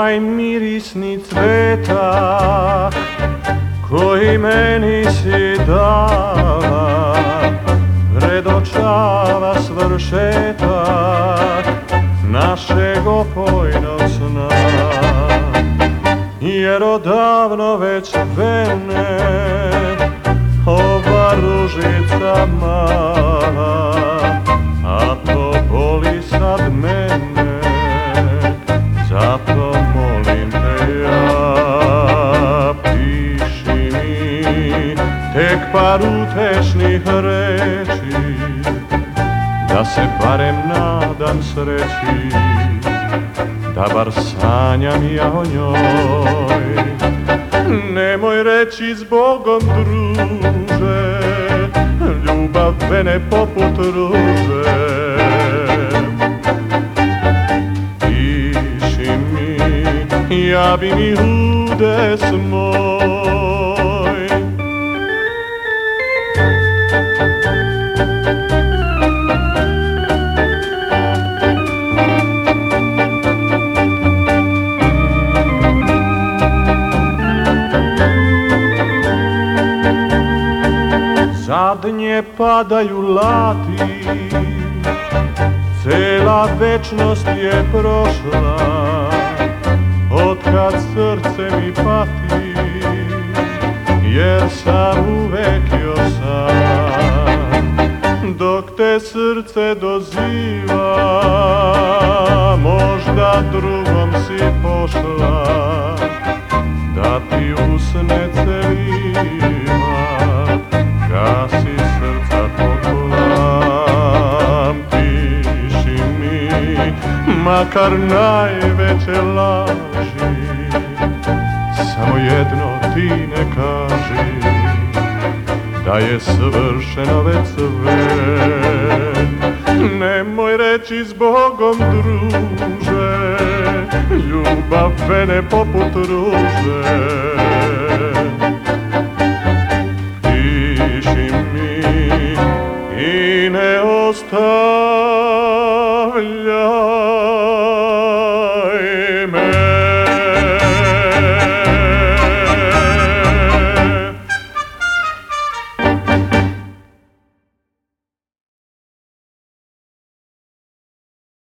Onaj mirisni cveta koji meni si dala Predočava svršetak našeg opojnog sna. Jer odavno već vene ova ružica mala tek par utešnih reči Da se barem nadam sreći Da bar sanjam ja o njoj. Nemoj reći Bogom druže Ljubav mene poput ruže. Piši mi, ja bi mi udes moj Zadnje padaju lati. Cela večnost je prošla Otkad srce mi pati Jer sam uvek jo sam. Dok te srce doziva Možda drugom si pošla Da ti usne celima Gasi srca poklam Piši mi Makar najveće laži. Samo jedno ti ne kaži Da je svršeno već sve. Nemoj reći s Bogom druže Ljubav mene poput ruže 달려.